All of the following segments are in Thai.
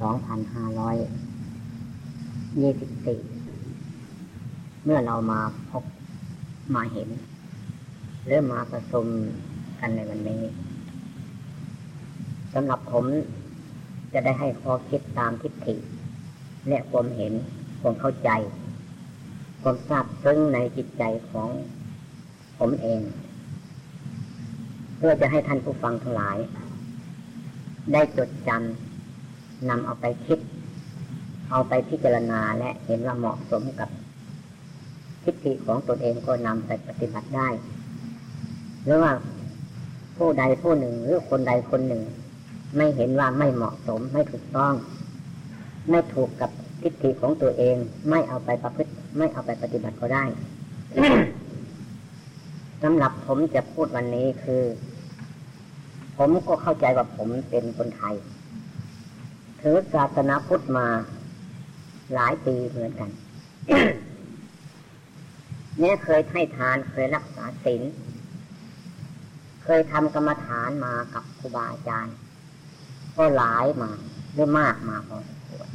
สองพันห้าร้อยยี่สิบสี่เมื่อเรามาพบมาเห็น หรือมาประชุมกันในวันนี้สำหรับผมจะได้ให้ข้อคิดตามทิฏฐิและความเห็นความเข้าใจ ความทราบซึ้งในจิตใจของผมเอง เพื่อจะให้ท่านผู้ฟังทั้งหลาย ได้จดจำ นำเอาไปคิด เอาไปพิจารณาและเห็นว่าเหมาะสมกับทิฏฐิของตนเองก็นำไปปฏิบัติได้ หรือว่าผู้ใดผู้หนึ่งหรือคนใดคนหนึ่ง ไม่เห็นว่าไม่เหมาะสมไม่ถูกต้อง ไม่ถูกกับทิฏฐิของตัวเอง ไม่เอาไปประพฤติ ไม่เอาไปปฏิบัติก็ได้สำหรับผมจะพูดวันนี้คือ ผมก็เข้าใจว่าผมเป็นคนไทย ถือศาสนาพุทธมา หลายปีเหมือนกันเนี่ยเคยให้ทานเคยรักษาศีลเคยทำกรรมฐานมากับครูบาอาจารย์ ก็หลายมาหรือมากมาพอสมควร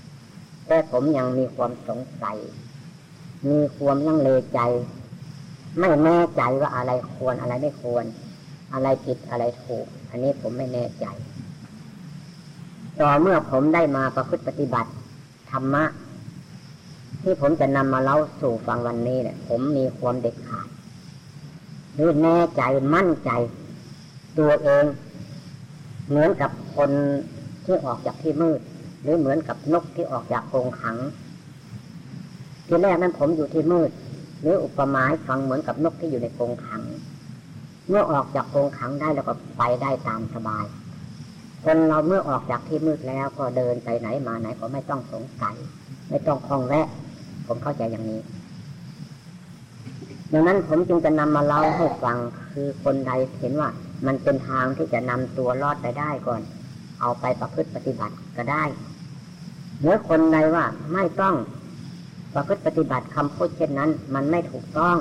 แต่ผมยังมีความสงสัย มีความลังเลใจ ไม่แน่ใจว่าอะไรควรอะไรไม่ควร อะไรผิดอะไรถูก อันนี้ผมไม่แน่ใจ ต่อเมื่อผมได้มาประพฤติปฏิบัติ ธรรมะ ที่ผมจะนำมาเล่าสู่ฟังวันนี้เนี่ย ผมมีความเด็ดขาดหรือแน่ใจมั่นใจ ตัวเอง เหมือนกับคนที่ออกจากที่มืด หรือเหมือนกับนกที่ออกจากกรงขัง ทีแรกนั้นผมอยู่ที่มืด หรืออุปมาให้ฟังเหมือนกับนกที่อยู่ในกรงขัง เมื่อออกจากกรงขังได้แล้วก็ไปได้ตามสบาย คนเราเมื่อออกจากที่มืดแล้วก็เดินไปไหนมาไหนก็ไม่ต้องสงสัย ไม่ต้องคลองแวะ ผมเข้าใจอย่างนี้ดังนั้นผมจึงจะนำมาเล่าให้ฟังคือคนใดเห็นว่ามันเป็นทางที่จะนำตัวรอดไปได้ก่อน เอาไปประพฤติปฏิบัติก็ได้หรือคนใดว่าไม่ต้องประพฤติปฏิบัติคำพูดเช่นนั้น มันไม่ถูกต้อง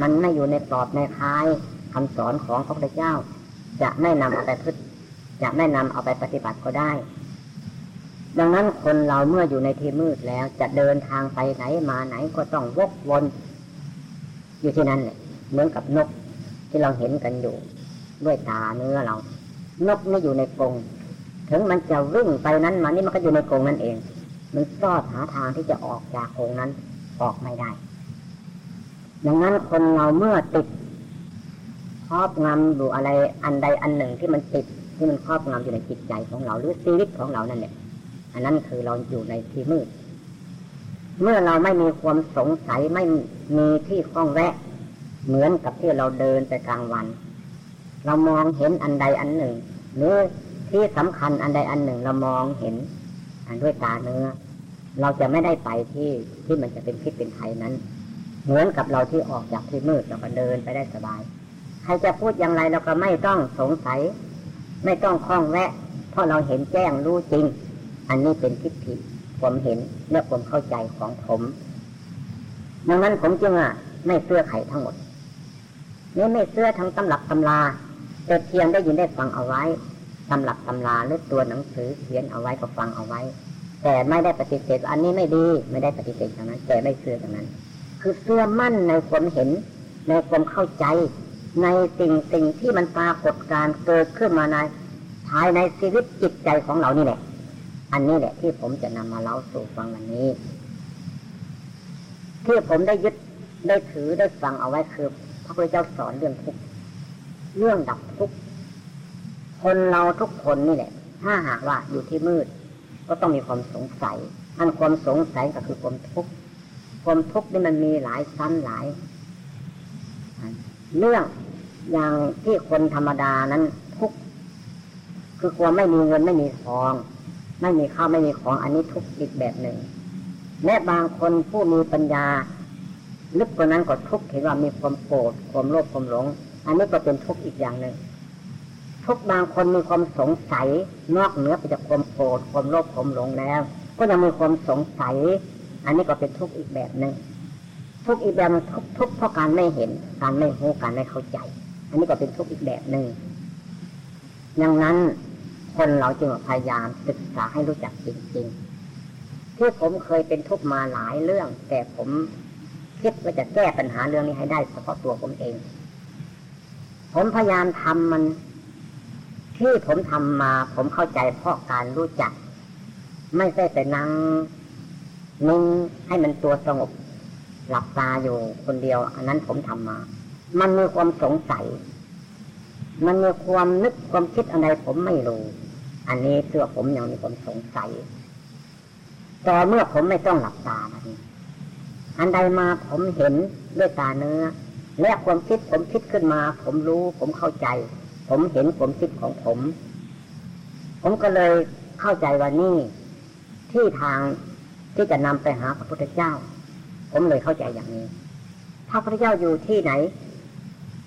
มันไม่อยู่ในกรอบในคายคำสอนของพระพุทธเจ้า จะไม่นำเอาไปพฤติ จะไม่นำเอาไปปฏิบัติก็ได้ ดังนั้นคนเราเมื่ออยู่ในที่มืดแล้วจะเดินทางไปไหนมาไหนก็ต้องวกวนอยู่ที่นั่นเลยเหมือนกับนกที่เราเห็นกันอยู่ ด้วยตาเนื้อเรา นกไม่อยู่ในกรงถึงมันจะวิ่งไปนั้นมานี่มันก็อยู่ในกรงนั่นเอง มันซอหาทางที่จะออกจากกรงนั้นออกไม่ได้ ดังนั้นคนเราเมื่อติดครอบงำอยู่อะไรอันใดอันหนึ่งที่มันติด ที่มันครอบงำอยู่ในจิตใจของเราหรือชีวิตของเรานั่นแหละอันนั้นคือเราอยู่ในที่มืด เมื่อเราไม่มีความสงสัยไม่มีที่คล้องแวะ เหมือนกับที่เราเดินไปกลางวัน เรามองเห็นอันใดอันหนึ่ง หรือที่สำคัญอันใดอันหนึ่งเรามองเห็นด้วยตาเนื้อ เราจะไม่ได้ไปที่ที่มันจะเป็นพิษเป็นภัยนั้น เหมือนกับเราที่ออกจากที่มืดเราก็เดินไปได้สบาย ใครจะพูดอย่างไรเราก็ไม่ต้องสงสัย ไม่ต้องคล้องแวะ เพราะเราเห็นแจ้งรู้จริง อันนี้เป็นทิฏฐิผมเห็นและผมเข้าใจของผมดังนั้นผมจึงอะไม่เสื้อไข่ทั้งหมดนี่ไม่เสื้อทั้งตำรับตำราแต่เพียงได้ยินได้ฟังเอาไว้ตำรับตำราหรือตัวหนังสือเขียนเอาไว้ก็ฟังเอาไว้ แต่ไม่ได้ปฏิเสธอันนี้ไม่ดีไม่ได้ปฏิเสธอย่างนั้นแต่ไม่เชื่ออย่างนั้น คือเสื้อมั่นในความเห็นในความเข้าใจ ในสิ่งสิ่งที่มันปรากฏการเกิดขึ้นมาในภายในชีวิตจิตใจของเรานี่แหละ อันนี้แหละที่ผมจะนำมาเล่าสู่ฟังวันนี้ ที่ผมได้ยึดได้ถือได้ฟังเอาไว้คือพระพุทธเจ้าสอนเรื่องทุกเรื่องดับทุกคนเราทุกคนนี่แหละ ถ้าหากว่าอยู่ที่มืด ก็ต้องมีความสงสัยอันความสงสัยก็คือความทุกข์ความทุกข์นี่มันมีหลายชั้นหลายเรื่อง อย่างที่คนธรรมดานั้นทุกคือความไม่มีเงินไม่มีทอง ไม่มีข้าวไม่มีของอันนี้ทุกอีกแบบหนึ่งและบางคนผู้มีปัญญา ลึกกว่านั้นก็ทุกข์เห็นว่ามีความโกรธความโลภความหลง อันนี้ก็เป็นทุกข์อีกอย่างหนึ่งทุกบางคนมีความสงสัยนอกเหนือไปจากความโกรธความโลภความหลงแล้ว ก็ยังมีความสงสัย อันนี้ก็เป็นทุกข์อีกแบบหนึ่งทุกอีกแบบทุกทุกเพราะการไม่เห็น การไม่รู้การไม่เข้าใจ อันนี้ก็เป็นทุกข์อีกแบบหนึ่งดังนั้นคนเราจึงพยายามศึกษาให้รู้จักจริงๆ ที่ผมเคยเป็นทุกข์มาหลายเรื่อง แต่ผมคิดว่าจะแก้ปัญหาเรื่องนี้ให้ได้เฉพาะตัวผมเอง ผมพยายามทำมัน ที่ผมทำมา ผมเข้าใจเพราะการรู้จัก ไม่ใช่แต่นั่งนิ่งให้มันตัวสงบหลับตาอยู่คนเดียว อันนั้นผมทำมา มันมีความสงสัย มันมีความนึกความคิดอะไรผมไม่รู้ อันนี้เพื่อผมยังมีความสงสัย แต่เมื่อผมไม่ต้องหลับตานะนี่อันใดมาผมเห็นด้วยตาเนื้อ และความคิดผมคิดขึ้นมา ผมรู้ผมเข้าใจ ผมเห็นความคิดของผม ผมก็เลยเข้าใจว่านี่ที่ทางที่จะนำไปหาพระพุทธเจ้า ผมเลยเข้าใจอย่างนี้พระพุทธเจ้าอยู่ที่ไหน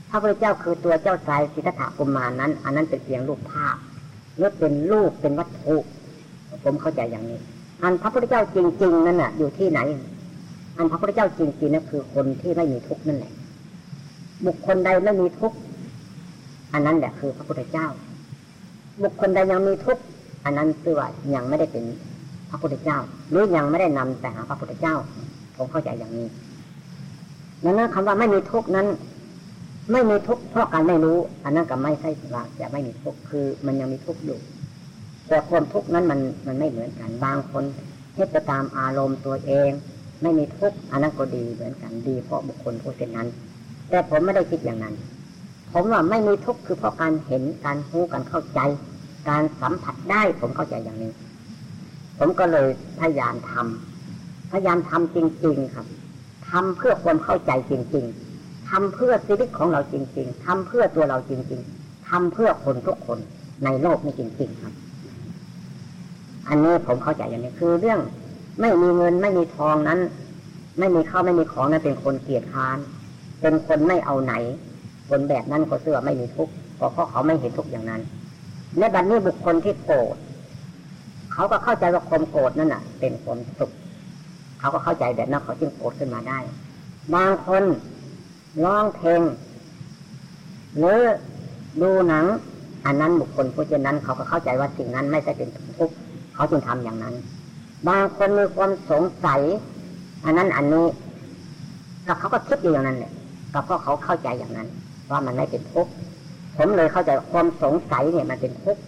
พระพุทธเจ้าคือตัวเจ้าชายสิทธัตถะกุมารนั้น อันนั้นเป็นเพียงรูปภาพหรือเป็นรูปเป็นวัตถุผมเข้าใจอย่างนี้ อันพระพุทธเจ้าจริง ๆ นั่นน่ะ อยู่ที่ไหน อันพระพุทธเจ้าจริงๆนั่นคือคนที่ไม่มีทุกข์นั่นแหละ บุคคลใดไม่มีทุกข์อันนั้นแหละคือพระพุทธเจ้า บุคคลใดยังมีทุกข์อันนั้นคือว่ายังไม่ได้เป็นพระพุทธเจ้า หรือยังไม่ได้นำแต่หาพระพุทธเจ้า ผมเข้าใจอย่างนี้ดังนั้นคำว่าไม่มีทุกข์นั้น ไม่มีทุกข์เพราะการไม่รู้ อันนั้นก็ไม่ใช่ว่าจะไม่มีทุกข์คือ มันยังมีทุกข์อยู่ แต่ความทุกข์นั้นมันมันไม่เหมือนกันบางคนเทไปตามอารมณ์ตัวเอง ไม่มีทุกข์อันนั้นก็ดีเหมือนกันดีเพราะบุคคลผู้เช่นนั้น แต่ผมไม่ได้คิดอย่างนั้น ผมว่าไม่มีทุกข์คือเพราะการเห็นการรู้การเข้าใจ การสัมผัสได้ผมเข้าใจอย่างนี้ ผมก็เลยพยายามทำพยายามทำจริง ๆ ครับทำเพื่อความเข้าใจจริง ๆ ทำเพื่อชีวิตของเราจริง ๆทำเพื่อตัวเราจริง ๆทำเพื่อคนทุกคนในโลกนี้จริง ๆ ครับ อันนี้ผมเข้าใจอย่างนี้คือเรื่องไม่มีเงินไม่มีทองนั้น ไม่มีข้าวไม่มีของนั้นเป็นคนเกียจค้าน เป็นคนไม่เอาไหน คนแบบนั้นก็เสื่อไม่มีทุกข์เพราะเขาไม่เห็นทุกข์อย่างนั้นในบัดนี้บุคคลที่โกรธเขาก็เข้าใจว่าความโกรธนั่นน่ะ เป็นความสุขเขาก็เข้าใจแบบนั้นเขาจึงโกรธขึ้นมาได้ บางคน ร้องเพลงหรือดูหนัง อันนั้นบุคคลผู้เช่นนั้น เขาก็เข้าใจว่าสิ่งนั้นไม่ใช่เป็นทุกข์เขาจึงทำอย่างนั้น บางคนมีความสงสัย อันนั้นอันนี้ก็เขาก็คิดอยู่อย่างนั้นแหละก็เพราะเขาเข้าใจอย่างนั้น ว่ามันไม่เป็นทุกข์ผมเลยเข้าใจความสงสัยเนี่ยมันเป็นทุกข์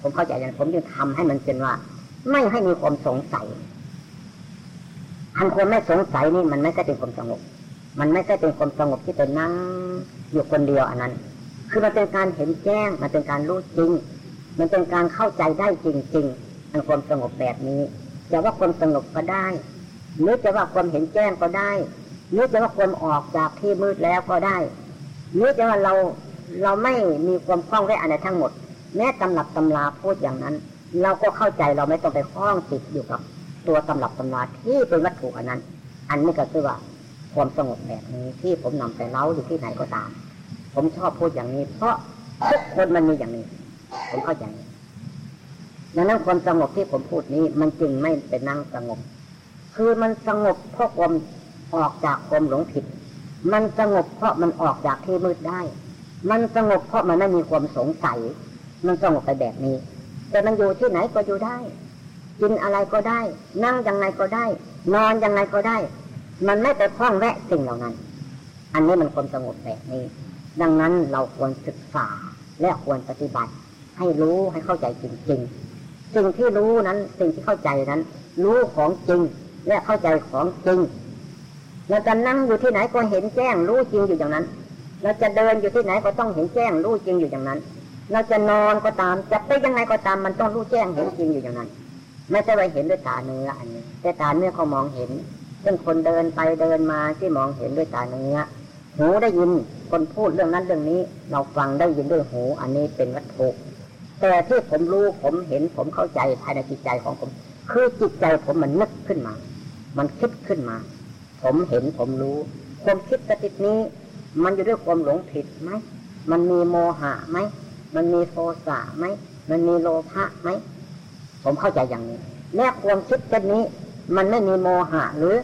ผมเข้าใจอย่างผมจึงทำให้มันเป็นว่า ไม่ให้มีความสงสัยทันคนไม่สงสัยนี่มันไม่ใช่เป็นความสงบ มันไม่ใช่เป็นความสงบที่เป็นนั่งอยู่คนเดียวอันนั้น คือมันเป็นการเห็นแจ้ง มันเป็นการรู้จริง มันเป็นการเข้าใจได้จริงๆอันความสงบแบบนี้จะว่าความสงบก็ได้หรือจะว่าความเห็นแจ้งก็ได้หรือจะว่าความออกจากที่มืดแล้วก็ได้หรือจะว่าเราเราไม่มีความคล้องแวะอะไรทั้งหมด แม้ตำรับตำราพูดอย่างนั้น เราก็เข้าใจเราไม่ต้องไปคล้องติดอยู่กับ ตัวตำรับตำราที่เป็นวัตถุอันนั้น อันนี้ก็คือว่า ความสงบแบบนี้ที่ผมนำไปเล่าอยู่ที่ไหนก็ตาม ผมชอบพูดอย่างนี้ เพราะทุกคนมันมีอย่างนี้ ผมเข้าใจดังนั้นความสงบที่ผมพูดนี้มันจึงไม่เป็นนั่งสงบ คือมันสงบเพราะความออกจากความหลงผิด มันสงบเพราะมันออกจากที่มืดได้ มันสงบเพราะมันไม่มีความสงสัย มันสงบไปแบบนี้ แต่มันอยู่ที่ไหนก็อยู่ได้ กินอะไรก็ได้ นั่งยังไงก็ได้ นอนยังไงก็ได้ มันไม่ไปคล้องแวะสิ่งเหล่านั้น อันนี้มันความสงบแบบนี้ ดังนั้นเราควรศึกษาและควรปฏิบัติ ให้รู้ให้เข้าใจจริงๆ สิ่งที่รู้นั้นสิ่งที่เข้าใจนั้น รู้ของจริง และเข้าใจของจริงเราจะนั่งอยู่ที่ไหนก็เห็นแจ้งรู้จริงอยู่อย่างนั้น เราจะเดินอยู่ที่ไหนก็ต้องเห็นแจ้งรู้จริงอยู่อย่างนั้น เราจะนอนก็ตามจะไปยังไงก็ตามมันต้องรู้แจ้งเห็นจริงอยู่อย่างนั้น ไม่ใช่ไปเห็นด้วยตาเนื้ออันนี้แต่ตาเนื้อเขามองเห็น เช่นคนเดินไปเดินมาที่มองเห็นด้วยตาเนื้อหูได้ยินคนพูดเรื่องนั้นเรื่องนี้ เราฟังได้ยินด้วยหู อันนี้เป็นวัตถุแต่ที่ผมรู้ผมเห็นผมเข้าใจภายในจิตใจของผม คือจิตใจผมมันนึกขึ้นมา มันคิดขึ้นมา ผมเห็นผมรู้ ความคิดกระติดนี้ มันอยู่ด้วยความหลงผิดไหมมันมีโมหะไหมมันมีโทสะไหมมันมีโลภะไหมผมเข้าใจอย่างนี้แม้ความคิดเช่นนี้ มันไม่มีโมหะหรือ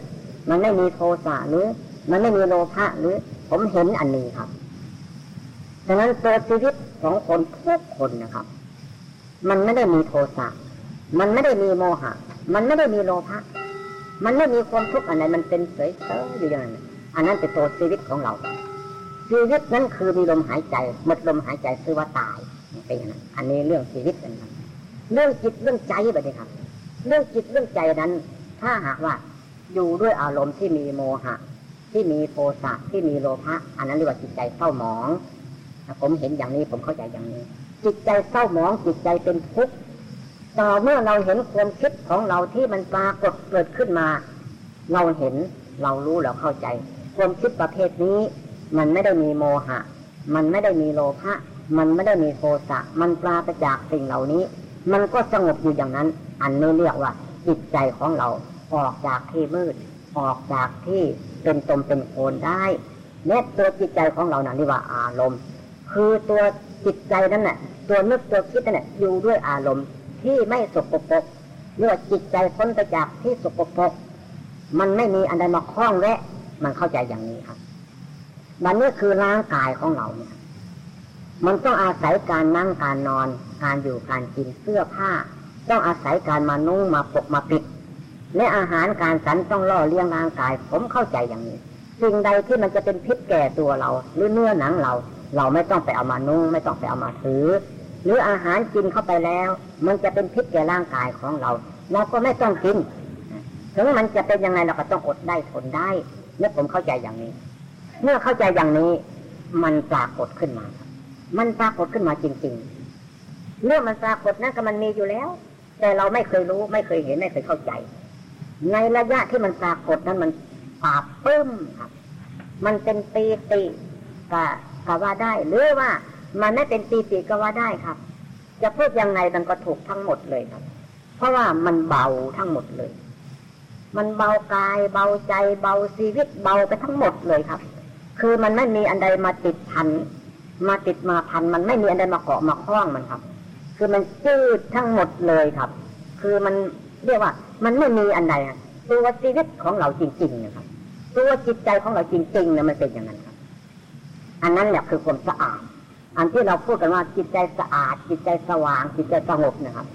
มันไม่มีโทสะหรือ มันไม่มีโลภะหรือ ผมเห็นอันนี้ครับฉะนั้นตัวชีวิตของคนทุกคนนะครับ มันไม่ได้มีโทสะมันไม่ได้มีโมหะ มันไม่ได้มีโลภะมันไม่มีความทุกข์อะไรมันเป็นเฉยๆอยู่อย่างนั้นอันนั้นเป็นตัวชีวิตของเราชีวิตนั้นคือมีลมหายใจหมดลมหายใจคือว่าตายเป็นอย่างนั้นอันนี้เรื่องชีวิตเป็นครับเรื่องจิตเรื่องใจแบบนี้ครับ เรื่องจิตเรื่องใจนั้น ถ้าหากว่า อยู่ด้วยอารมณ์ที่มีโมหะ ที่มีโทสะที่มีโลภะอันนั้นเรียกว่าจิตใจเศร้าหมองผมเห็นอย่างนี้ผมเข้าใจอย่างนี้ จิตใจเศร้าหมองจิตใจเป็นทุกข์ต่อเมื่อเราเห็นความคิดของเราที่มันปรากฏเกิดขึ้นมา เราเห็นเรารู้เราเข้าใจ ความคิดประเภทนี้ มันไม่ได้มีโมหะ มันไม่ได้มีโลภะมันไม่ได้มีโทสะมันปราศจากสิ่งเหล่านี้ มันก็สงบอยู่อย่างนั้น อันนี้เรียกว่าจิตใจของเรา ออกจากที่มืด ออกจากที่เป็นตมเป็นโคนได้เนตัวจิตใจของเรานั่นเรียกว่าอารมณ์ คือตัวจิตใจนั่นแหละตัวนึกตัวคิดนั่นแหละอยู่ด้วยอารมณ์ที่ไม่สกปรกเรียกว่าจิตใจพ้นไปจากที่สกปรกมันไม่มีอันใดมาคล้องแวะ มันเข้าใจอย่างนี้ครับมันนี่คือร่างกายของเราเนี่ย มันต้องอาศัยการนั่งการนอน การอยู่การกินเสื้อผ้า ต้องอาศัยการมานุ่งมาปกมาปิด และอาหารการสันต้องล่อเลี้ยงร่างกาย ผมเข้าใจอย่างนี้สิ่งใดที่มันจะเป็นพิษแก่ตัวเรา หรือเนื้อหนังเรา เราไม่ต้องไปเอามานุ่งไม่ต้องไปเอามาถือ หรืออาหารกินเข้าไปแล้ว มันจะเป็นพิษแก่ร่างกายของเรา เราก็ไม่ต้องกินถึงมันจะเป็นยังไงเราก็ต้องอดได้ทนได้เนี่ยผมเข้าใจอย่างนี้ เมื่อเข้าใจอย่างนี้ มันปรากฏขึ้นมา มันปรากฏขึ้นมาจริง ๆ เรื่องมันปรากฏนั่นก็มันมีอยู่แล้ว แต่เราไม่เคยรู้ไม่เคยเห็นไม่เคยเข้าใจ ในระยะที่มันปรากฏนั้นมันปาปึ้มครับ มันเป็นปีติกะก็ว่าได้ หรือว่ามันไม่เป็นปีติก็ว่าได้ครับ จะพูดยังไงมันก็ถูกทั้งหมดเลยครับ เพราะว่ามันเบาทั้งหมดเลย มันเบากาย เบาใจ เบาชีวิตเบาไปทั้งหมดเลยครับ คือมันไม่มีอันใดมาติดพันมาติดมาพันมันไม่มีอันใดมาเกาะมาคล้องมันครับ คือมันจืดทั้งหมดเลยครับ คือมันเรียกว่า มันไม่มีอันใดครับตัวชีวิตของเราจริงๆนะครับ ตัวจิตใจของเราจริงๆเนี่ยมันเป็นอย่างนั้นครับ อันนั้นแหละคือความสะอาด อันที่เราพูดกันว่าจิตใจสะอาด จิตใจสว่าง จิตใจสงบนะครับ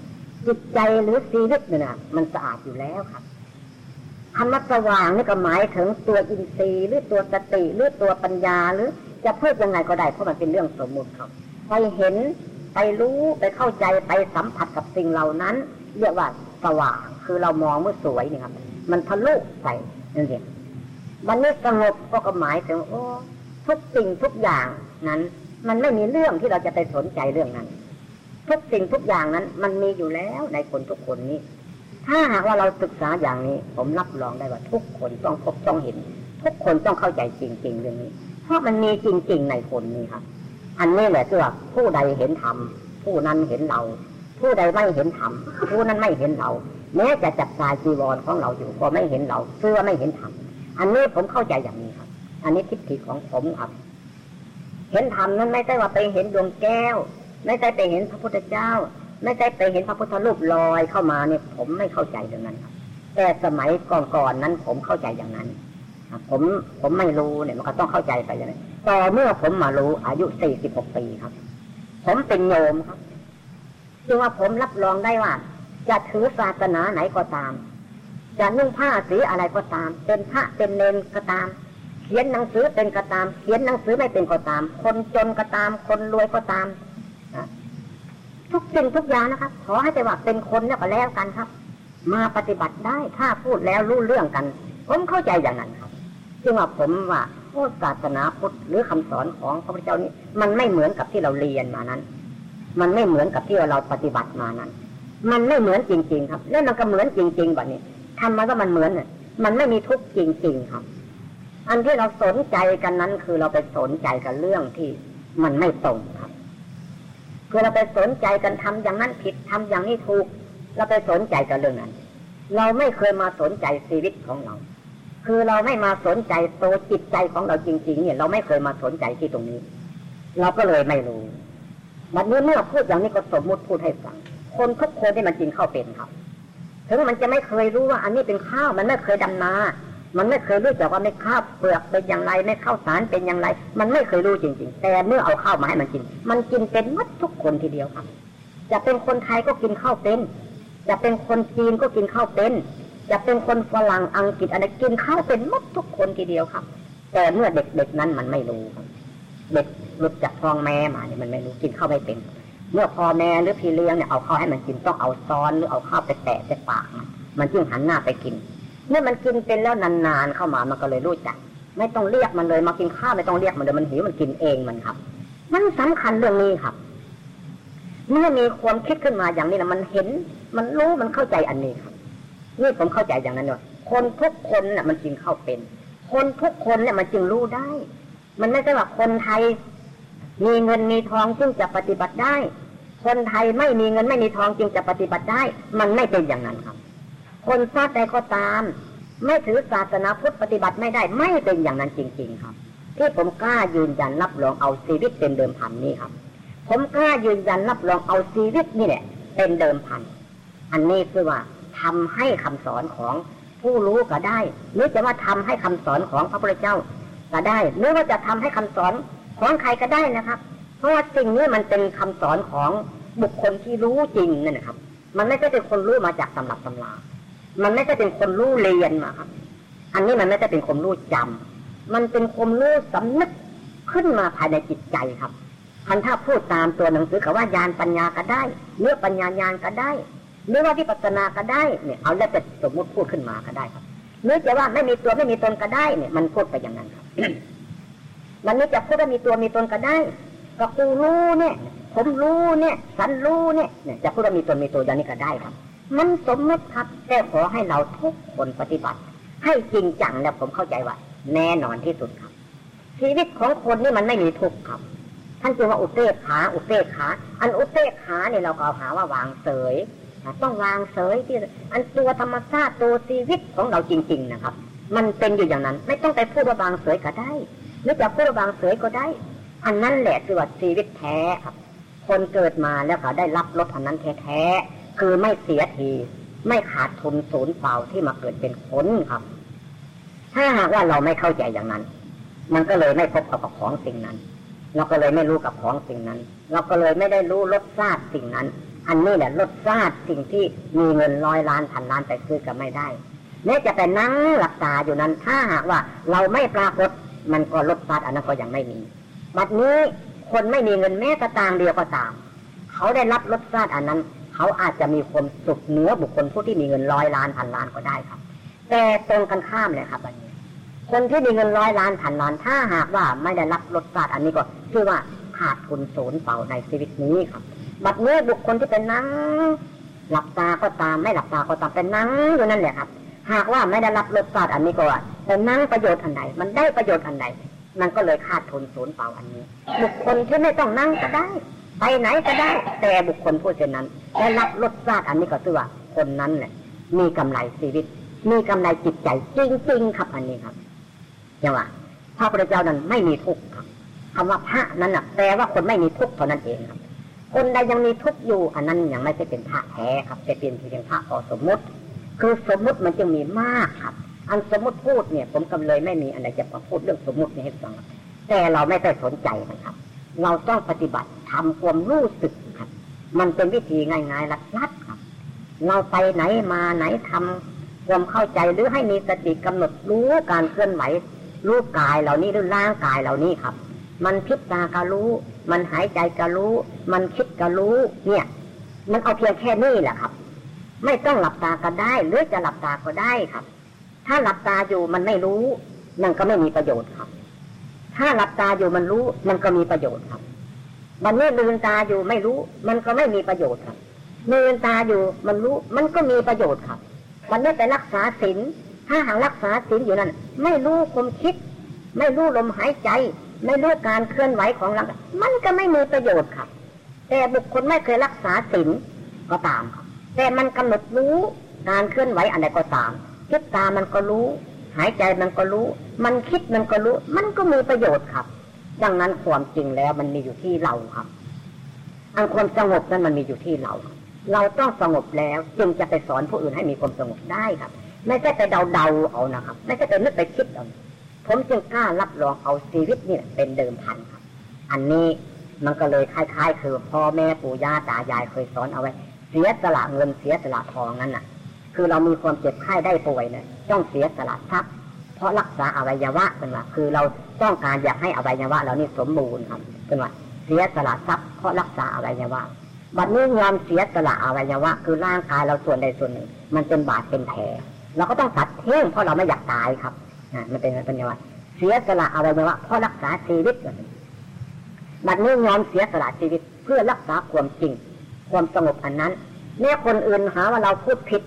จิตใจหรือชีวิตเนี่ยนะมันสะอาดอยู่แล้วครับคำว่าสว่างนี่ก็หมายถึงตัวอินทรีย์หรือตัวสติหรือตัวปัญญาหรือ จะพูดยังไงก็ได้เพราะมันเป็นเรื่องสมมุติครับไปเห็นไปรู้ไปเข้าใจไปสัมผัสกับสิ่งเหล่านั้น เรียกว่า สว่าง คือเรามองเมื่อสวยนี่ครับ มันทะลุใส่นั่นเองมันนี่สงบก็หมายถึงโอ้ทุกสิ่งทุกอย่างนั้น มันไม่มีเรื่องที่เราจะไปสนใจเรื่องนั้น ทุกสิ่งทุกอย่างนั้น มันมีอยู่แล้วในคนทุกคนนี้ ถ้าหากว่าเราศึกษาอย่างนี้ ผมรับรองได้ว่าทุกคนต้องพบต้องเห็น ทุกคนต้องเข้าใจจริง ๆ เรื่องนี้ เพราะมันมีจริง ๆ ในคนนี้ครับ อันนี้แหละคือว่าผู้ใดเห็นธรรมผู้นั้นเห็นเรา ผู้ใดไม่เห็นธรรมผู้นั้นไม่เห็นเราแม้จะจับสายจีวรของเราอยู่ก็ไม่เห็นเราเพื่อไม่เห็นธรรมอันนี้ผมเข้าใจอย่างนี้ครับ อันนี้ทิฏฐิของผมครับ เห็นธรรมนั้นไม่ใช่ว่าไปเห็นดวงแก้ว ไม่ใช่ไปเห็นพระพุทธเจ้า ไม่ใช่ไปเห็นพระพุทธรูปลอยเข้ามาเนี่ย ผมไม่เข้าใจเรื่องนั้นครับ แต่สมัยก่อนๆนั้นผมเข้าใจอย่างนั้นผมผมไม่รู้เนี่ยมันก็ต้องเข้าใจไปอย่างนั้นต่อเมื่อผมมารู้อายุสี่สิบหกปีครับ ผมเป็นโยมครับ จึงว่าผมรับรองได้ว่า จะถือศาสนาไหนก็ตาม จะนุ่งผ้าสีอะไรก็ตาม เป็นพระเป็นเลนก็ตาม เขียนหนังสือเป็นก็ตาม เขียนหนังสือไม่เป็นก็ตาม คนจนก็ตาม คนรวยก็ตามทุกสิ่งทุกอย่างนะครับ ขอให้แต่ว่าเป็นคนเนี่ยก็แล้วกันครับ มาปฏิบัติได้ถ้าพูดแล้วรู้เรื่องกัน ผมเข้าใจอย่างนั้นครับจึงว่าผมว่าพุทธศาสนาพุทธหรือคำสอนของพระพุทธเจ้านี้ มันไม่เหมือนกับที่เราเรียนมานั้น มันไม่เหมือนกับที่เราปฏิบัติมานั้น มันไม่เหมือนจริง ๆ ครับ แล้วมันก็เหมือนจริง ๆแบบนี้ทำมาก็มันเหมือนเนี่ยมันไม่มีทุกข์จริง ๆ ครับ อันที่เราสนใจกันนั้น คือเราไปสนใจกับเรื่องที่มันไม่ตรงครับ คือเราไปสนใจกันทำอย่างนั้นผิดทำอย่างนี้ถูก เราไปสนใจกับเรื่องนั้น เราไม่เคยมาสนใจชีวิตของเรา คือเราไม่มาสนใจตัวจิตใจของเราจริง ๆ เนี่ย เราไม่เคยมาสนใจที่ตรงนี้ เราก็เลยไม่รู้ วันนี้เมื่อพูดอย่างนี้ก็สมมติพูดให้ฟัง คนทุกคนที่มันกินข้าวเป็นครับ ถึงมันจะไม่เคยรู้ว่าอันนี้เป็นข้าว มันไม่เคยดำนา มันไม่เคยรู้จักว่าไม่ข้าวเปลือกเป็นอย่างไร ไม่ข้าวสารเป็นอย่างไร มันไม่เคยรู้จริง ๆ แต่เมื่อเอาข้าวมาให้มันกิน มันกินเป็นมัดทุกคนทีเดียวครับ จะเป็นคนไทยก็กินข้าวเป็น จะเป็นคนจีนก็กินข้าวเป็น จะเป็นคนฝรั่งอังกฤษอะไรกินข้าวเป็นหมดทุกคนทีเดียวครับ แต่เมื่อเด็กๆนั้นมันไม่รู้ครับ เด็กหลุดจากท้องแม่มาเนี่ยมันไม่รู้กินข้าวไม่เป็น เมื่อพ่อแม่หรือพี่เลี้ยงเนี่ยเอาข้าวให้มันกินต้องเอาซ้อนหรือเอาข้าวไปแตะใส่ปากมันจึงหันหน้าไปกิน เมื่อมันกินเป็นแล้วนานๆเข้ามามันก็เลยรู้จัก ไม่ต้องเรียกมันเลยมากินข้าวไม่ต้องเรียกมันเลยมันหิวมันกินเองมันครับ มันสำคัญเรื่องนี้ครับ เมื่อมีความคิดขึ้นมาอย่างนี้นะมันเห็น มันรู้มันเข้าใจอันนี้ครับนี่ผมเข้าใจอย่างนั้นว่าคนทุกคนน่ะ มันจึงเข้าเป็น คนทุกคนเนี่ยมันจึงรู้ได้ มันไม่ใช่ว่าคนไทย มีเงินมีทองจึงจะปฏิบัติได้ คนไทยไม่มีเงินไม่มีทองจึงจะปฏิบัติได้ มันไม่เป็นอย่างนั้นครับ คนชาติใดก็ตาม ไม่ถือศาสนาพุทธปฏิบัติไม่ได้ไม่เป็นอย่างนั้นจริง ๆ ครับ ที่ผมกล้ายืนยันรับรองเอาชีวิตเป็นเดิมพันนี้ครับ ผมกล้ายืนยันรับรองเอาชีวิตนี่แหละ เป็นเดิมพันอันนี้คือว่าทำให้คำสอนของผู้รู้ก็ได้หรือจะว่าทำให้คำสอนของพระพุทธเจ้า ก็ได้ หรือว่าจะทำให้คำสอนของใครก็ได้นะครับ เพราะว่าสิ่งนี้มันเป็นคำสอนของบุคคลที่รู้จริงนั่นนะครับ มันไม่ใช่เป็นคนรู้มาจากตำรับตำรา มันไม่ใช่เป็นคนรู้เรียนมาครับ อันนี้มันไม่ใช่เป็นคนรู้จำมันเป็นความรู้สำนึกขึ้นมาภายในจิตใจครับพันถ้าพูดตามตัวหนังสือเขาว่ายานปัญญาก็ได้เนื้อปัญญายานก็ได้หรือว่าวิปัสสนาก็ได้เนี่ยเอาแล้วแต่สมมติพูดขึ้นมาก็ได้ครับหรือจะว่าไม่มีตัวไม่มีตนก็ได้เนี่ยมันพูดไปอย่างนั้นครับ มันนี่จะพูดว่ามีตัวมีตนก็ได้ก็กูรู้เนี่ย ผมรู้เนี่ยสันรู้เนี่ยจะพูดว่ามีตนมีตัวอย่างนี้ก็ได้ครับ มันสมมติครับแต่ขอให้เราทุกคนปฏิบัติ ให้จริงจังแล้วผมเข้าใจว่า แน่นอนที่สุดครับ ชีวิตของคนนี่มันไม่มีทุกข์ครับท่านจึงว่าอุเบกขาอุเบกขาอันอุเบกขาเนี่ยเราก็หาว่าวางเสยต้องวางเสยที่อันตัวธรรมชาติตัวชีวิตของเราจริง ๆ นะครับ มันเป็นอยู่อย่างนั้น ไม่ต้องไปพูดว่าวางเสยก็ได้หรือจะพูดว่าวางเสยก็ได้ อันนั้นแหละคือว่าชีวิตแท้ครับ คนเกิดมาแล้วก็ได้รับรสอันนั้นแท้ๆคือไม่เสียทีไม่ขาดทุนศูนย์เปล่าที่มาเกิดเป็นคนครับ ถ้าหากว่าเราไม่เข้าใจอย่างนั้น มันก็เลยไม่พบกับของสิ่งนั้น เราก็เลยไม่รู้กับของสิ่งนั้น เราก็เลยไม่ได้รู้รสชาติสิ่งนั้น อันนี้แหละรสชาติสิ่งที่มีเงินร้อยล้านพันล้านไปซื้อก็ไม่ได้ แม้จะแต่นั่งหลับตาอยู่นั้น ถ้าหากว่าเราไม่ปรากฏมันก็รสชาติอันนั้นก็ยังไม่มี บัดนี้คนไม่มีเงินแม้กระตางเดียวก็ตาม เขาได้รับรสชาติอันนั้น เขาอาจจะมีความสุขเหนือบุคคลผู้ที่มีเงินร้อยล้านพันล้านก็ได้ครับ แต่ตรงกันข้ามเลยครับอันนี้ คนที่มีเงินร้อยล้านพันล้าน ถ้าหากว่าไม่ได้รับรสชาติอันนี้ก็ชื่อว่าขาดทุนศูนย์เปล่าในชีวิตนี้ครับ บัดนี้บุคคลที่เป็นนั่งหลับตาก็ตามไม่หลับตาก็ตามเป็นนั่งอยู่นั่นแหละครับ หากว่าไม่ได้รับรสชาติอันนี้ก็ว่าแต่นั่งประโยชน์อันใดมันได้ประโยชน์อันใดมันก็เลยขาดทุนศูนย์เปล่าอันนี้ บุคคลที่ไม่ต้องนั่งก็ได้ ไปไหนก็ได้ แต่บุคคลผู้เช่นนั้นได้รับรสชาติอันนี้ก็คือว่าคนนั้นแหละมีกำไรชีวิต มีกำไรจิตใจจริงๆครับอันนี้ครับอย่างว่าพระพุทธเจ้านั้นไม่มีทุกข์ครับคำว่าพระนั้นน่ะแปลว่าคนไม่มีทุกข์เท่านั้นเองครับ คนใดยังมีทุกข์อยู่ อันนั้นยังไม่ใช่เป็นพระแท้ครับจะเป็นเพียงพระพอสมมติ คือสมมุติมันจึงมีมากครับ อันสมมติพูดเนี่ย ผมกำเลยไม่มีอะไรจะมาพูดเรื่องสมมตินี้ให้ฟังแต่เราไม่ได้สนใจนะครับ เราต้องปฏิบัติทำความรู้สึกครับ มันเป็นวิธีง่ายๆลัดๆครับ เราไปไหนมาไหนทำความเข้าใจหรือให้มีสติกำหนดรู้การเคลื่อนไหวรู้กายเหล่านี้หรือร่างกายเหล่านี้ครับ มันพิจารก็รู้ มันหายใจก็รู้ มันคิดก็รู้ เนี่ย มันเอาเพียงแค่นี้แหละครับ ไม่ต้องหลับตาก็ได้ หรือจะหลับตาก็ได้ครับ ถ้าหลับตาอยู่มันไม่รู้มันก็ไม่มีประโยชน์ครับ ถ้าหลับตาอยู่มันรู้มันก็มีประโยชน์ครับมันไม่ลืมตาอยู่ไม่รู้ มันก็ไม่มีประโยชน์ครับลืมตาอยู่มันรู้มันก็มีประโยชน์ครับ มันไม่ไปรักษาศีลถ้าหากรักษาศีลอยู่นั้นไม่รู้ความคิด ไม่รู้ลมหายใจ ไม่รู้การเคลื่อนไหวของร่างมันก็ไม่มีประโยชน์ครับ แต่บุคคลไม่เคยรักษาศีลก็ตามครับ แต่มันกำหนดรู้การเคลื่อนไหวอะไรก็ตามคิดตามันก็รู้ หายใจมันก็รู้ มันคิดมันก็รู้ มันก็มีประโยชน์ครับ ดังนั้นความจริงแล้วมันมีอยู่ที่เราครับ อันความสงบนั้นมันมีอยู่ที่เรา เราต้องสงบแล้วจึงจะไปสอนผู้อื่นให้มีความสงบได้ครับ ไม่ใช่ไปเดาเดาเอานะครับ ไม่ใช่ไปนึกไปคิดเอาผมจึงกล้ารับรองเอาชีวิตนี่เป็นเดิมพันครับ อันนี้มันก็เลยคล้ายๆ คือพ่อแม่ปู่ย่าตายายเคยสอนเอาไว้ สียสละเงินเสียสละทองนั่นน่ะ คือเรามีความเจ็บไข้ได้ป่วยเนี่ยต้องเสียสละทรัพย์ เพราะรักษาอวัยวะเป็นว่าคือเราต้องการอยากให้อวัยวะเรานี่สมบูรณ์ครับเป็นว่าเสียสละทรัพย์เพราะรักษาอวัยวะบัดนี้ยอมเสียสละอวัยวะ คือร่างกายเราส่วนใดส่วนหนึ่ง มันเป็นบาดเป็นแผลเราก็ต้องตัดทิ้งเพราะเราไม่อยากตายครับมันเป็นเป็นยังไงเสียสละอวัยวะเพราะรักษาชีวิตบัดนี้ยอมเสียสละชีวิตเพื่อรักษาความจริง ความสงบอันนั้น แม้คนอื่นหาว่าเราพูดผิด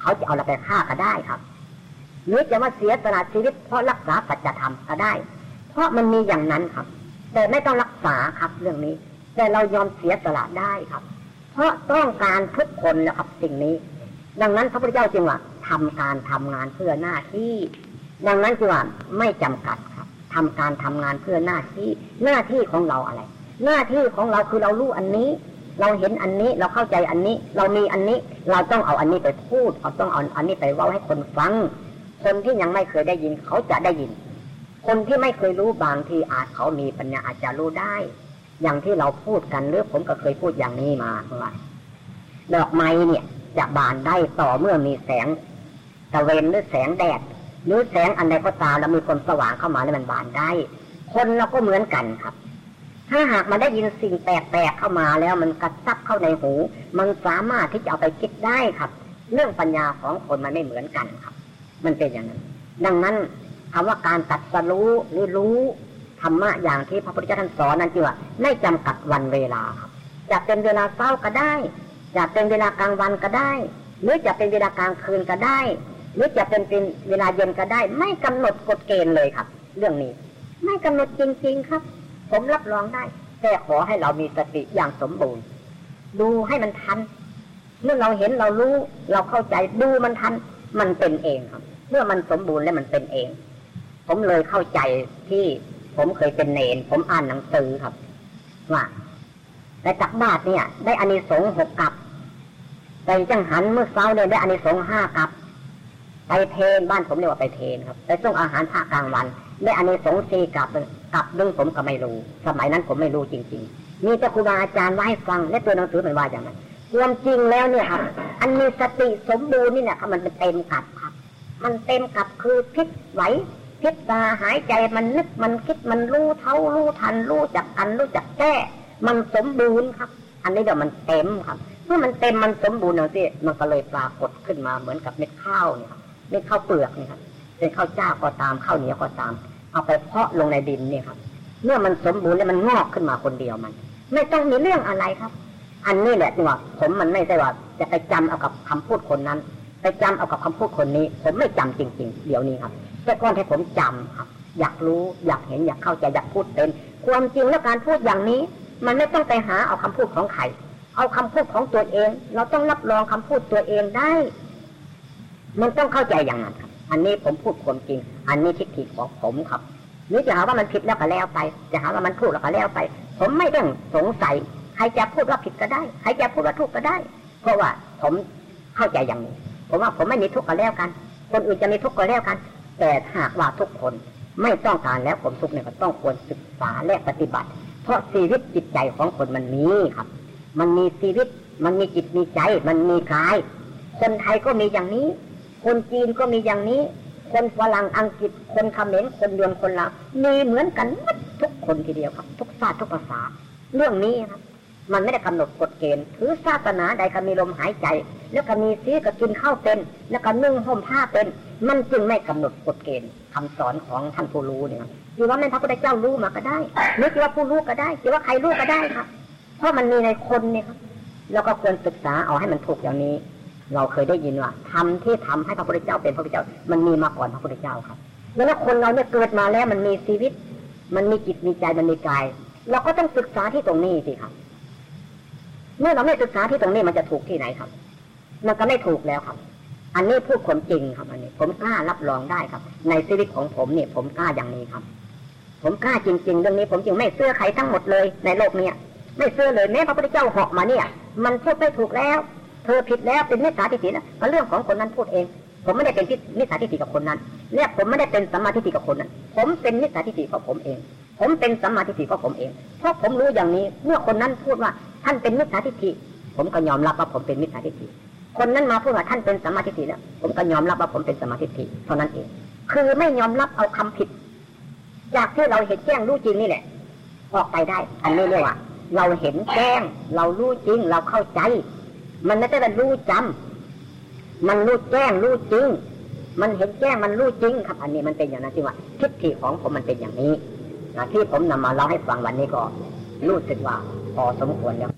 เขาจะเอาเราไปฆ่าก็ได้ครับ หรือจะมาเสียสละชีวิตเพราะรักษาปัจจธรรมก็ได้ เพราะมันมีอย่างนั้นครับ แต่ไม่ต้องรักษาครับเรื่องนี้ แต่เรายอมเสียสละได้ครับ เพราะต้องการทุกคนนะครับสิ่งนี้ ดังนั้นพระพุทธเจ้าจึงว่าทำการทำงานเพื่อหน้าที่ ดังนั้นจึงว่าไม่จำกัดครับทำการทำงานเพื่อหน้าที่หน้าที่ของเราอะไร หน้าที่ของเราคือเรารู้อันนี้ เราเห็นอันนี้เราเข้าใจอันนี้ เรามีอันนี้เราต้องเอาอันนี้ไปพูดเราต้องเอาอันนี้ไปเล่าให้คนฟัง คนที่ยังไม่เคยได้ยินเขาจะได้ยิน คนที่ไม่เคยรู้บางทีอาจเขามีปัญญาอาจจะรู้ได้ อย่างที่เราพูดกันหรือผมก็เคยพูดอย่างนี้มาว่าดอกไม้เนี่ยจะบานได้ต่อเมื่อมีแสงตะเวนหรือแสงแดดหรือแสงอันใดก็ตามแล้วมีความสว่างเข้ามาแล้วมันบานได้ คนเราก็เหมือนกันครับ ถ้าหากมันได้ยินสิ่งแปลกๆเข้ามาแล้วมันกระซับเข้าในหู มันสามารถที่จะเอาไปคิดได้ครับ เรื่องปัญญาของคนมันไม่เหมือนกันครับ มันเป็นอย่างนั้น ดังนั้นคำว่าการตัดสรู้หรือรู้ธรรมะอย่างที่พระพุทธเจ้าท่านสอนนั้นจีว่าไม่จำกัดวันเวลาครับจะเป็นเวลาเช้าก็ได้จะเป็นเวลากลางวันก็ได้ หรือจะเป็นเวลากลางคืนก็ได้ หรือจะเป็นเป็นเวลาเย็นก็ได้ ไม่กำหนดกฎเกณฑ์เลยครับ เรื่องนี้ ไม่กำหนดจริง ๆ ครับ ผมรับรองได้แต่ขอให้เรามีสติอย่างสมบูรณ์ ดูให้มันทัน เมื่อเราเห็นเรารู้ เราเข้าใจดูมันทัน มันเป็นเองครับ เมื่อมันสมบูรณ์แล้วมันเป็นเอง ผมเลยเข้าใจที่ผมเคยเป็นเนน ผมอ่านหนังสือครับ ว่าแต่จักบาทเนี่ย ได้อานิสงส์หกกับไปจังหันเมื่อเช้าเนี่ยได้อานิสงส์ห้ากับ ไปเทนบ้านผมเรียกว่าไปเทนครับไปส่งอาหารภาคกลางวัน ได้อานิสงส์สี่กับ กับดึงผมก็ไม่รู้ สมัยนั้นผมไม่รู้จริง ๆ มีแต่ครูบาอาจารย์ไว้ฟังและตัวหนังสือมันว่าอย่างนั้นความจริงแล้วเนี่ยครับ อันมีสติสมบูรณ์นี่เนี่ยมันเป็นเต็มกับครับ มันเต็มกับคือพิษไหวพิษตาหายใจมันนึกมันคิดมันรู้เท่ารู้ทันรู้จักกันรู้จักแก้มันสมบูรณ์ครับ อันนี้เดี๋ยวมันเต็มครับ เมื่อมันเต็มมันสมบูรณ์แล้วสิมันก็เลยปรากฏขึ้นมาเหมือนกับเม็ดข้าวเนี่ยเม็ดข้าวเปลือกนี่ครับเป็นข้าวเจ้าก็ตามข้าวเหนียวก็ตาม เอาไปเพาะลงในดินเนี่ยครับ เมื่อมันสมบูรณ์แล้วมันงอกขึ้นมาคนเดียวมัน ไม่ต้องมีเรื่องอะไรครับ อันนี้แหละที่ว่าผมมันไม่ใช่ว่าจะไปจำเอากับคำพูดคนนั้น ไปจำเอากับคำพูดคนนี้ ผมไม่จำจริง ๆ เดี๋ยวนี้ครับ แต่ก่อนที่ผมจำครับ อยากรู้อยากเห็นอยากเข้าใจอยากพูดเป็น ความจริงแล้วการพูดอย่างนี้ มันไม่ต้องไปหาเอาคำพูดของใครเอาคำพูดของตัวเอง เราต้องรับรองคำพูดตัวเองได้ มันต้องเข้าใจอย่างนั้น อันนี้ผมพูดความจริง อันนี้ทิฏฐิของผมครับหรือจะหาว่ามันผิดแล้วก็แล้วไป จะหาว่ามันถูกแล้วก็แล้วไป ผมไม่ต้องสงสัยใครจะพูดว่าผิดก็ได้ใครจะพูดว่าถูกก็ได้ เพราะว่าผมเข้าใจอย่างนี้ ผมว่าผมไม่มีทุกข์ก็แล้วกัน คนอื่นจะมีทุกข์ก็แล้วกัน แต่หากว่าทุกคนไม่ต้องการแล้วผมทุกข์เนี่ยก็ต้องควรศึกษาและปฏิบัติ เพราะชีวิตจิตใจของคนมันมีครับ มันมีชีวิต มันมีจิตมีใจ มันมีกาย คนไทยก็มีอย่างนี้ คนจีนก็มีอย่างนี้ คนฝรั่งอังกฤษ คนเขมรคนยวนคนลาวมีเหมือนกันทุกคนทีเดียวครับ ทุกชาติทุกภาษา เรื่องนี้ครับ มันไม่ได้กำหนดกฎเกณฑ์ถือศาสนาใดก็มีลมหายใจ แล้วก็มีซีก็กินข้าวเป็น แล้วก็นุ่งห่มผ้าเป็น มันจึงไม่กำหนดกฎเกณฑ์คำสอนของท่านผู้รู้เนี่ยคือว่าแม่พระพุทธเจ้ารู้มาก็ได้หรือว่าผู้รู้ก็ได้หรือว่าใครรู้ก็ได้ครับ เพราะมันมีในคนเนี่ยครับแล้วก็ควรศึกษาเอาให้มันถูกอย่างนี้ เราเคยได้ยินว่าทำที่ทำให้พระพุทธเจ้าเป็นพระพุทธเจ้า มันมีมาก่อนพระพุทธเจ้าครับแล้วคนเราเนี่ยเกิดมาแล้วมันมีชีวิต มันมีจิตมีใจมันมีกาย เราก็ต้องศึกษาที่ตรงนี้สิครับ เมื่อเราไม่ศึกษาที่ตรงนี้มันจะถูกที่ไหนครับ มันก็ไม่ถูกแล้วครับ อันนี้พูดความจริงครับ อันนี้ ผมกล้ารับรองได้ครับ ในชีวิตของผมเนี่ย ผมกล้าอย่างนี้ครับ ผมกล้าจริง ๆ เรื่องนี้ ผมจึงไม่เสื้อใครทั้งหมดเลยในโลกเนี้ยไม่เชื่อเลยแม้พระพุทธเจ้าเหาะมาเนี่ย มันพูดไม่ถูกแล้ว เธอผิดแล้วเป็นมิจฉาทิฏฐินะมันเรื่องของคนนั้นพูดเอง ผมไม่ได้เป็นมิจฉาทิฏฐิกับคนนั้นเนี่ยผมไม่ได้เป็นสัมมาทิฏฐิกับคนนั้น ผมเป็นมิจฉาทิฏฐิของผมเอง ผมเป็นสัมมาทิฏฐิก็ผมเอง เพราะผมรู้อย่างนี้เมื่อคนนั้นพูดว่าท่านเป็นมิจฉาทิฏฐิผมก็ยอมรับว่าผมเป็นมิจฉาทิฏฐิคนนั้นมาพูดว่าท่านเป็นสัมมาทิฏฐิแล้วผมก็ยอมรับว่าผมเป็นสัมมาทิฏฐิเท่านั้นเอง คือไม่ยอมรับเอาคำผิดจากที่เราเห็นแจ้งรู้จริงนี่แหละ ออกไปได้ อันนี้เรียกว่า เราเห็นแจ้ง เรารู้จริง เราเข้าใจ มันไม่ใช่ว่ารู้จำมันรู้แจ้งรู้จริง มันเห็นแจ้งมันรู้จริง ครับ อันนี้มันเป็นอย่างนั้นจริงว่าทิฏฐิของผมมันเป็นอย่างนี้นะที่ผมนำมาเล่าให้ฟังวันนี้ก็รู้สึกว่าพอสมควรแล้ว